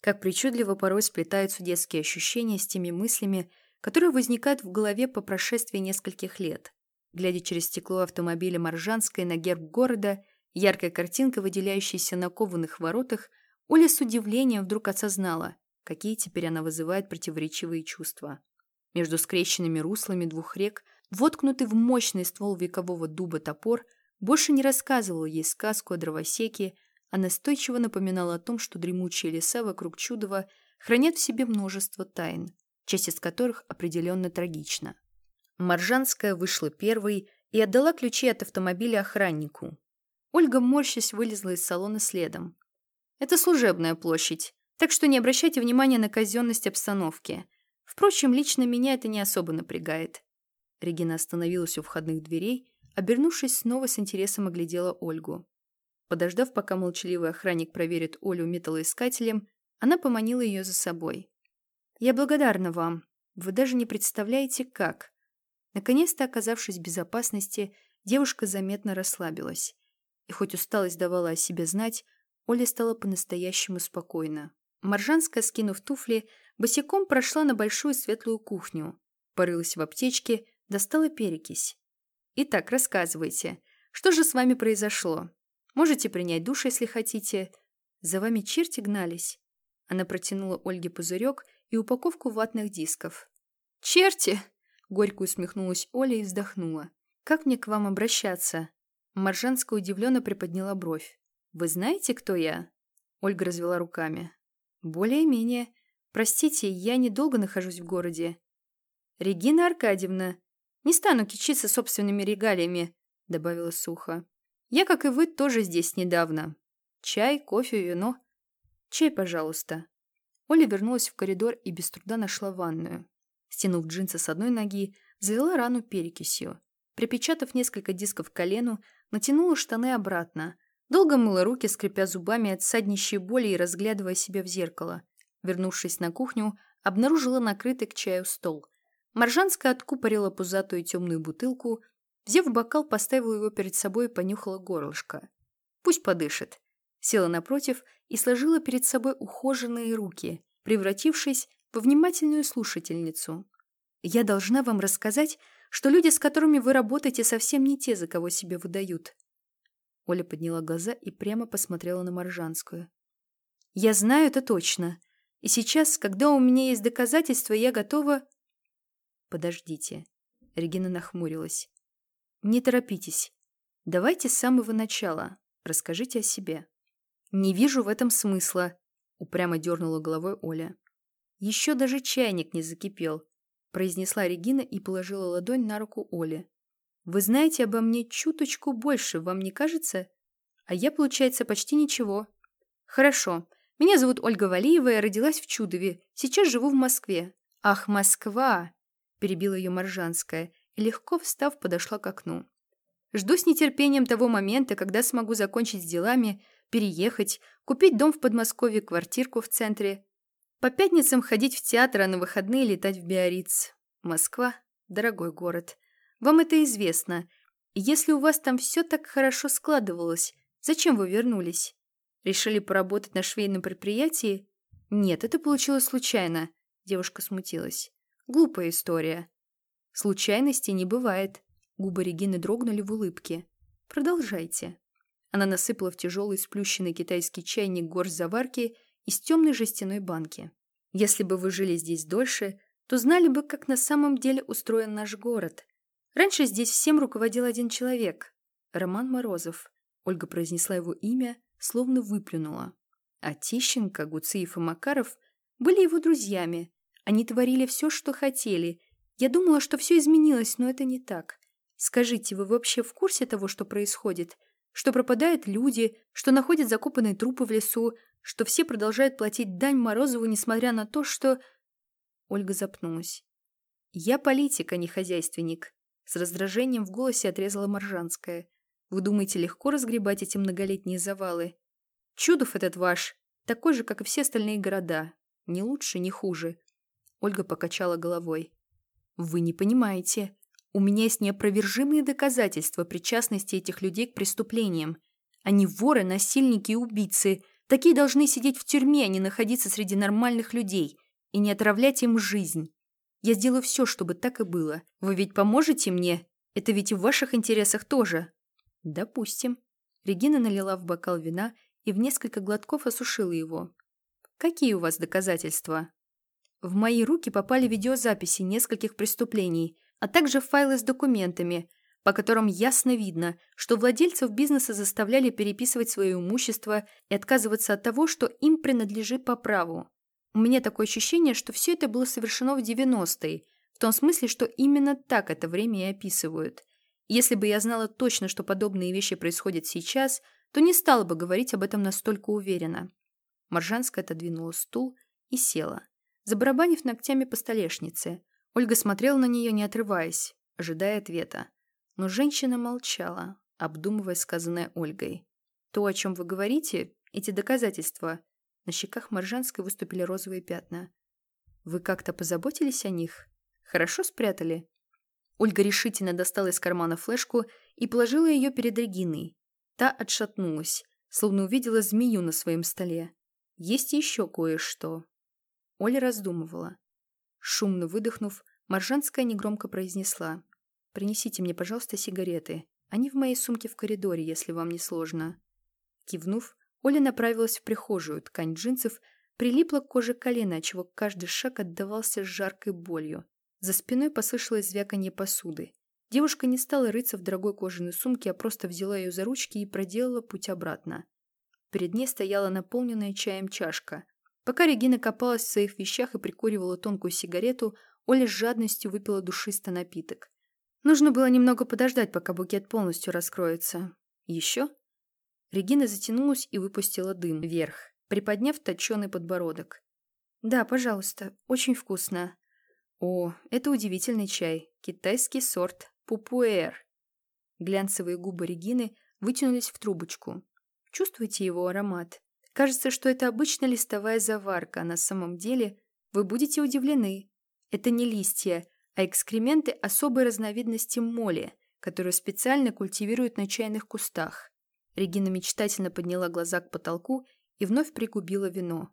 Как причудливо порой сплетаются детские ощущения с теми мыслями, которые возникают в голове по прошествии нескольких лет. Глядя через стекло автомобиля Маржанской на герб города, яркая картинка, выделяющаяся на кованых воротах, Оля с удивлением вдруг осознала, какие теперь она вызывает противоречивые чувства. Между скрещенными руслами двух рек, воткнутый в мощный ствол векового дуба топор, больше не рассказывал ей сказку о дровосеке, а настойчиво напоминал о том, что дремучие леса вокруг Чудова хранят в себе множество тайн, часть из которых определенно трагична. Маржанская вышла первой и отдала ключи от автомобиля охраннику. Ольга, морщась, вылезла из салона следом. «Это служебная площадь, так что не обращайте внимания на казенность обстановки. Впрочем, лично меня это не особо напрягает». Регина остановилась у входных дверей, обернувшись снова с интересом оглядела Ольгу. Подождав, пока молчаливый охранник проверит Олю металлоискателем, она поманила ее за собой. «Я благодарна вам. Вы даже не представляете, как». Наконец-то, оказавшись в безопасности, девушка заметно расслабилась. И хоть усталость давала о себе знать, Оля стала по-настоящему спокойна. Маржанская, скинув туфли, босиком прошла на большую светлую кухню, порылась в аптечке, достала перекись. «Итак, рассказывайте, что же с вами произошло?» Можете принять душ, если хотите. За вами черти гнались». Она протянула Ольге пузырек и упаковку ватных дисков. «Черти!» — горько усмехнулась Оля и вздохнула. «Как мне к вам обращаться?» Маржанская удивленно приподняла бровь. «Вы знаете, кто я?» Ольга развела руками. «Более-менее. Простите, я недолго нахожусь в городе». «Регина Аркадьевна, не стану кичиться собственными регалиями», — добавила сухо. Я, как и вы, тоже здесь недавно. Чай, кофе, вино. Чай, пожалуйста. Оля вернулась в коридор и без труда нашла ванную. Стянув джинсы с одной ноги, завела рану перекисью. Припечатав несколько дисков к колену, натянула штаны обратно. Долго мыла руки, скрипя зубами от саднищей боли и разглядывая себя в зеркало. Вернувшись на кухню, обнаружила накрытый к чаю стол. Маржанская откупорила пузатую темную бутылку, Взяв бокал, поставила его перед собой и понюхала горлышко. Пусть подышит. Села напротив и сложила перед собой ухоженные руки, превратившись во внимательную слушательницу. «Я должна вам рассказать, что люди, с которыми вы работаете, совсем не те, за кого себя выдают». Оля подняла глаза и прямо посмотрела на Маржанскую. «Я знаю это точно. И сейчас, когда у меня есть доказательства, я готова...» «Подождите». Регина нахмурилась. Не торопитесь. Давайте с самого начала. Расскажите о себе. Не вижу в этом смысла, упрямо дернула головой Оля. Еще даже чайник не закипел, произнесла Регина и положила ладонь на руку Оле. Вы знаете обо мне чуточку больше, вам не кажется? А я, получается, почти ничего. Хорошо. Меня зовут Ольга Валиева, я родилась в Чудове. Сейчас живу в Москве. Ах, Москва! Перебила ее Маржанская легко встав, подошла к окну. Жду с нетерпением того момента, когда смогу закончить с делами, переехать, купить дом в Подмосковье, квартирку в центре. По пятницам ходить в театр, а на выходные летать в Биарриц. Москва – дорогой город. Вам это известно. Если у вас там все так хорошо складывалось, зачем вы вернулись? Решили поработать на швейном предприятии? Нет, это получилось случайно. Девушка смутилась. Глупая история. Случайностей не бывает. Губы Регины дрогнули в улыбке. Продолжайте. Она насыпала в тяжелый сплющенный китайский чайник горсть заварки из темной жестяной банки. Если бы вы жили здесь дольше, то знали бы, как на самом деле устроен наш город. Раньше здесь всем руководил один человек – Роман Морозов. Ольга произнесла его имя, словно выплюнула. А Тищенко, Гуциев и Макаров были его друзьями. Они творили все, что хотели, я думала, что все изменилось, но это не так. Скажите, вы вообще в курсе того, что происходит? Что пропадают люди, что находят закопанные трупы в лесу, что все продолжают платить дань Морозову, несмотря на то, что... Ольга запнулась. «Я политик, а не хозяйственник», — с раздражением в голосе отрезала Моржанская. «Вы думаете, легко разгребать эти многолетние завалы? Чудов этот ваш, такой же, как и все остальные города. Не лучше, не хуже». Ольга покачала головой. Вы не понимаете. У меня есть неопровержимые доказательства причастности этих людей к преступлениям. Они воры, насильники и убийцы, Такие должны сидеть в тюрьме, а не находиться среди нормальных людей и не отравлять им жизнь. Я сделаю все, чтобы так и было. Вы ведь поможете мне? Это ведь и в ваших интересах тоже. Допустим. Регина налила в бокал вина и в несколько глотков осушила его. Какие у вас доказательства? В мои руки попали видеозаписи нескольких преступлений, а также файлы с документами, по которым ясно видно, что владельцев бизнеса заставляли переписывать свое имущество и отказываться от того, что им принадлежит по праву. У меня такое ощущение, что все это было совершено в 90-е, в том смысле, что именно так это время и описывают. Если бы я знала точно, что подобные вещи происходят сейчас, то не стала бы говорить об этом настолько уверенно. Маржанская отодвинула стул и села. Забарабанив ногтями по столешнице, Ольга смотрела на нее, не отрываясь, ожидая ответа. Но женщина молчала, обдумывая сказанное Ольгой. «То, о чем вы говорите, эти доказательства...» На щеках Маржанской выступили розовые пятна. «Вы как-то позаботились о них? Хорошо спрятали?» Ольга решительно достала из кармана флешку и положила ее перед Региной. Та отшатнулась, словно увидела змею на своем столе. Есть еще кое-что. Оля раздумывала. Шумно выдохнув, Маржанская негромко произнесла. «Принесите мне, пожалуйста, сигареты. Они в моей сумке в коридоре, если вам не сложно». Кивнув, Оля направилась в прихожую. Ткань джинсов прилипла к коже колена, отчего каждый шаг отдавался с жаркой болью. За спиной послышалось звяканье посуды. Девушка не стала рыться в дорогой кожаной сумке, а просто взяла ее за ручки и проделала путь обратно. Перед ней стояла наполненная чаем чашка. Пока Регина копалась в своих вещах и прикуривала тонкую сигарету, Оля с жадностью выпила душистый напиток. Нужно было немного подождать, пока букет полностью раскроется. Еще? Регина затянулась и выпустила дым вверх, приподняв точеный подбородок. «Да, пожалуйста, очень вкусно». «О, это удивительный чай. Китайский сорт Пупуэр». Глянцевые губы Регины вытянулись в трубочку. Чувствуете его аромат? Кажется, что это обычная листовая заварка, а на самом деле вы будете удивлены. Это не листья, а экскременты особой разновидности моли, которую специально культивируют на чайных кустах. Регина мечтательно подняла глаза к потолку и вновь пригубила вино.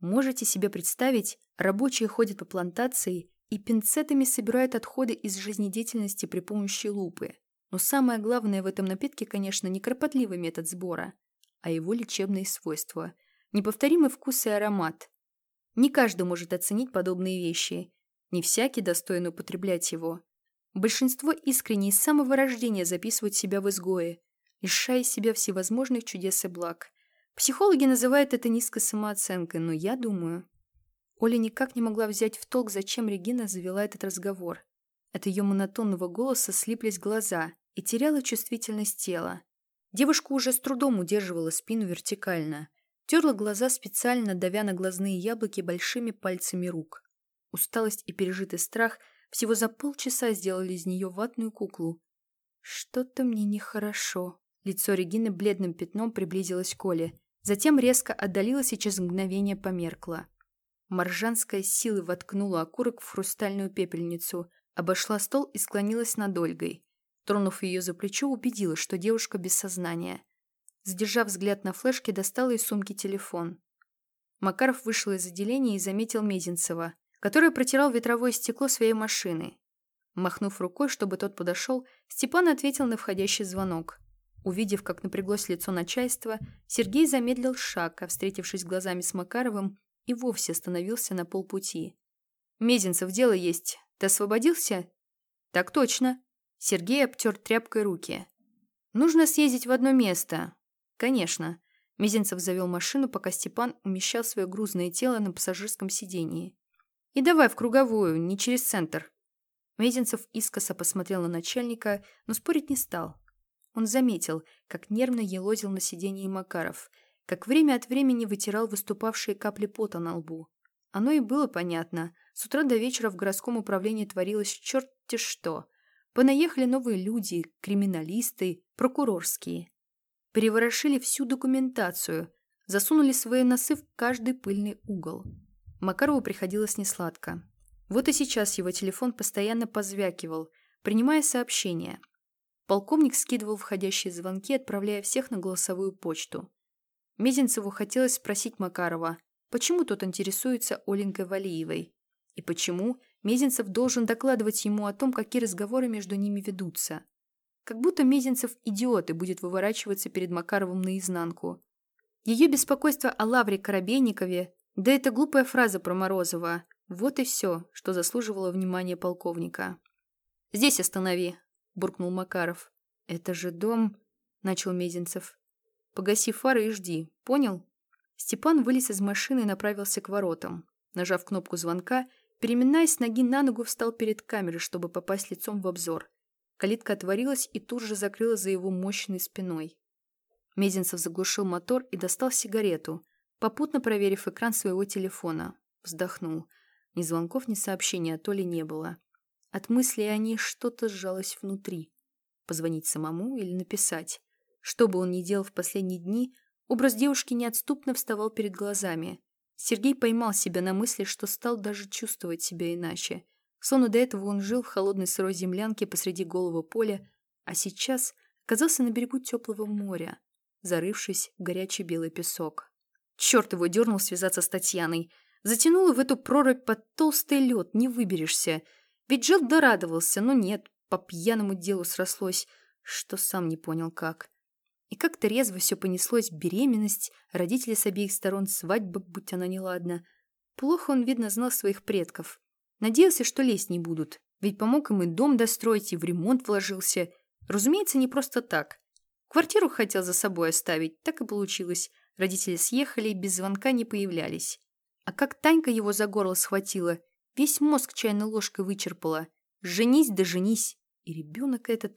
Можете себе представить, рабочие ходят по плантации и пинцетами собирают отходы из жизнедеятельности при помощи лупы. Но самое главное в этом напитке, конечно, не кропотливый метод сбора, а его лечебные свойства, неповторимый вкус и аромат. Не каждый может оценить подобные вещи, не всякий достоин употреблять его. Большинство искренне с самого рождения записывают себя в изгое, лишая себя всевозможных чудес и благ. Психологи называют это низкой самооценкой, но я думаю... Оля никак не могла взять в толк, зачем Регина завела этот разговор. От ее монотонного голоса слиплись глаза и теряла чувствительность тела. Девушка уже с трудом удерживала спину вертикально. Терла глаза специально, давя на глазные яблоки большими пальцами рук. Усталость и пережитый страх всего за полчаса сделали из нее ватную куклу. «Что-то мне нехорошо». Лицо Регины бледным пятном приблизилось к Оле. Затем резко отдалилось и через мгновение померкло. Маржанская силой воткнула окурок в хрустальную пепельницу, обошла стол и склонилась над Ольгой. Тронув ее за плечо, убедилась, что девушка без сознания. Задержав взгляд на флешке, достала из сумки телефон. Макаров вышел из отделения и заметил Мезенцева, который протирал ветровое стекло своей машины. Махнув рукой, чтобы тот подошел, Степан ответил на входящий звонок. Увидев, как напряглось лицо начальства, Сергей замедлил шаг, а, встретившись глазами с Макаровым, и вовсе остановился на полпути. «Мезенцев, дело есть. Ты освободился?» «Так точно». Сергей обтер тряпкой руки. «Нужно съездить в одно место». «Конечно». Мезенцев завел машину, пока Степан умещал свое грузное тело на пассажирском сидении. «И давай в круговую, не через центр». Мезенцев искоса посмотрел на начальника, но спорить не стал. Он заметил, как нервно елозил на сиденье Макаров, как время от времени вытирал выступавшие капли пота на лбу. Оно и было понятно. С утра до вечера в городском управлении творилось черт-те что. Понаехали новые люди, криминалисты, прокурорские. Переворошили всю документацию, засунули свои носы в каждый пыльный угол. Макарову приходилось несладко. Вот и сейчас его телефон постоянно позвякивал, принимая сообщения – Полковник скидывал входящие звонки, отправляя всех на голосовую почту. Мезенцеву хотелось спросить Макарова, почему тот интересуется Оленькой Валиевой, и почему Мезенцев должен докладывать ему о том, какие разговоры между ними ведутся. Как будто Мезенцев идиот и будет выворачиваться перед Макаровым наизнанку. Ее беспокойство о Лавре Коробейникове, да это глупая фраза про Морозова, вот и все, что заслуживало внимания полковника. «Здесь останови», — буркнул Макаров. «Это же дом...» — начал Мезенцев. «Погаси фары и жди, понял?» Степан вылез из машины и направился к воротам. Нажав кнопку звонка, переминаясь ноги на ногу, встал перед камерой, чтобы попасть лицом в обзор. Калитка отворилась и тут же закрылась за его мощной спиной. Мезенцев заглушил мотор и достал сигарету, попутно проверив экран своего телефона. Вздохнул. Ни звонков, ни сообщений от Оли не было. От мысли о ней что-то сжалось внутри. Позвонить самому или написать? Что бы он ни делал в последние дни, образ девушки неотступно вставал перед глазами. Сергей поймал себя на мысли, что стал даже чувствовать себя иначе. Словно до этого он жил в холодной сырой землянке посреди голого поля, а сейчас оказался на берегу теплого моря, зарывшись в горячий белый песок. Черт его дернул связаться с Татьяной. Затянула в эту прорубь под толстый лед, не выберешься. Ведь жил дорадовался, но нет, по пьяному делу срослось, что сам не понял как. И как-то резво все понеслось, беременность, родители с обеих сторон, свадьба, будь она неладна. Плохо он, видно, знал своих предков. Надеялся, что лезть не будут, ведь помог им и дом достроить, и в ремонт вложился. Разумеется, не просто так. Квартиру хотел за собой оставить, так и получилось. Родители съехали без звонка не появлялись. А как Танька его за горло схватила, весь мозг чайной ложкой вычерпала. Женись да женись. И ребенок этот...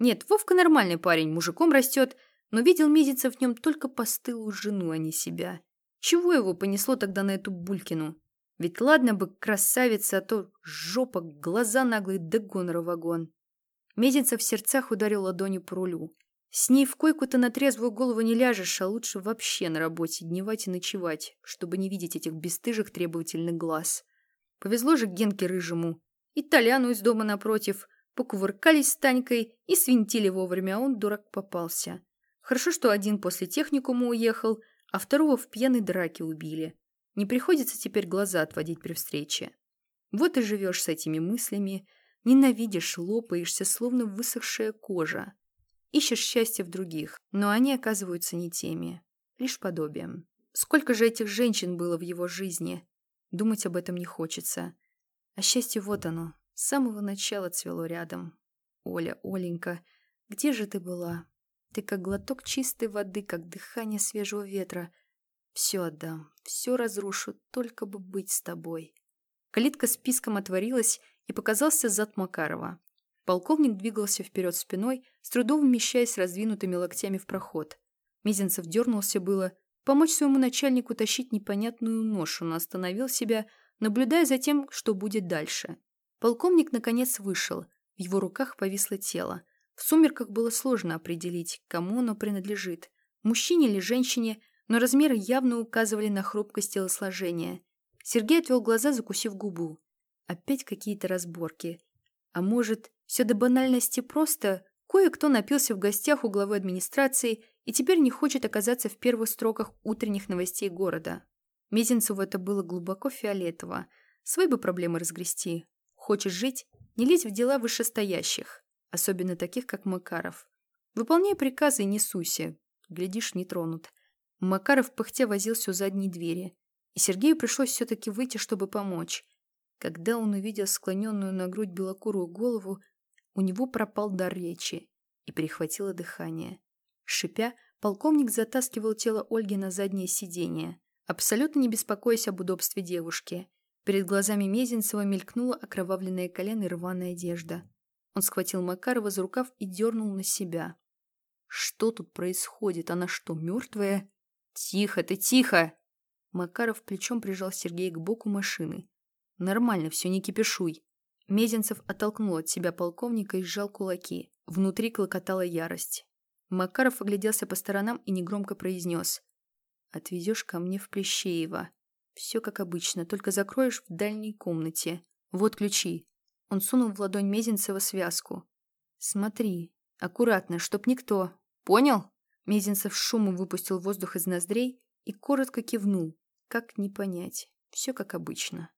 Нет, Вовка нормальный парень, мужиком растет, но видел Мизинцев в нем только постылую жену, а не себя. Чего его понесло тогда на эту Булькину? Ведь ладно бы красавица, а то жопа, глаза наглые да гонора вагон. Мезенцев в сердцах ударил ладонью по рулю. С ней в койку-то на трезвую голову не ляжешь, а лучше вообще на работе дневать и ночевать, чтобы не видеть этих бесстыжих требовательных глаз. Повезло же Генке Рыжему. И Толяну из дома напротив. Покувыркались с Танькой и свинтили вовремя, а он, дурак, попался. Хорошо, что один после техникума уехал, а второго в пьяной драке убили. Не приходится теперь глаза отводить при встрече. Вот и живешь с этими мыслями, ненавидишь, лопаешься, словно высохшая кожа. Ищешь счастье в других, но они оказываются не теми, лишь подобием. Сколько же этих женщин было в его жизни? Думать об этом не хочется. А счастье вот оно, с самого начала цвело рядом. Оля, Оленька, где же ты была? Ты как глоток чистой воды, как дыхание свежего ветра. Все отдам, все разрушу, только бы быть с тобой. Калитка с писком отворилась, и показался зад Макарова. Полковник двигался вперед спиной, с трудом вмещаясь раздвинутыми локтями в проход. Мизинцев дернулся было, помочь своему начальнику тащить непонятную ношу, но остановил себя, наблюдая за тем, что будет дальше. Полковник, наконец, вышел. В его руках повисло тело. В сумерках было сложно определить, кому оно принадлежит, мужчине или женщине, но размеры явно указывали на хрупкость телосложения. Сергей отвел глаза, закусив губу. Опять какие-то разборки. А может, все до банальности просто кое-кто напился в гостях у главы администрации и теперь не хочет оказаться в первых строках утренних новостей города. Мезенцеву это было глубоко фиолетово. Свои бы проблемы разгрести. Хочешь жить? Не лезь в дела вышестоящих особенно таких, как Макаров. Выполняй приказы и не суйся. Глядишь, не тронут. Макаров пыхтя возился у задней двери, и Сергею пришлось все-таки выйти, чтобы помочь. Когда он увидел склоненную на грудь белокурую голову, у него пропал дар речи и перехватило дыхание. Шипя, полковник затаскивал тело Ольги на заднее сиденье, абсолютно не беспокоясь об удобстве девушки. Перед глазами Мезенцева мелькнула окровавленная колено и рваная одежда. Он схватил Макарова за рукав и дернул на себя. «Что тут происходит? Она что, мертвая?» «Тихо ты, тихо!» Макаров плечом прижал Сергея к боку машины. «Нормально, все, не кипишуй». Мезенцев оттолкнул от себя полковника и сжал кулаки. Внутри клокотала ярость. Макаров огляделся по сторонам и негромко произнес. «Отвезешь ко мне в Плещеево. Все как обычно, только закроешь в дальней комнате. Вот ключи. Он сунул в ладонь Мезенцева связку. «Смотри, аккуратно, чтоб никто. Понял?» Мезенцев шумом выпустил воздух из ноздрей и коротко кивнул. Как не понять? Все как обычно.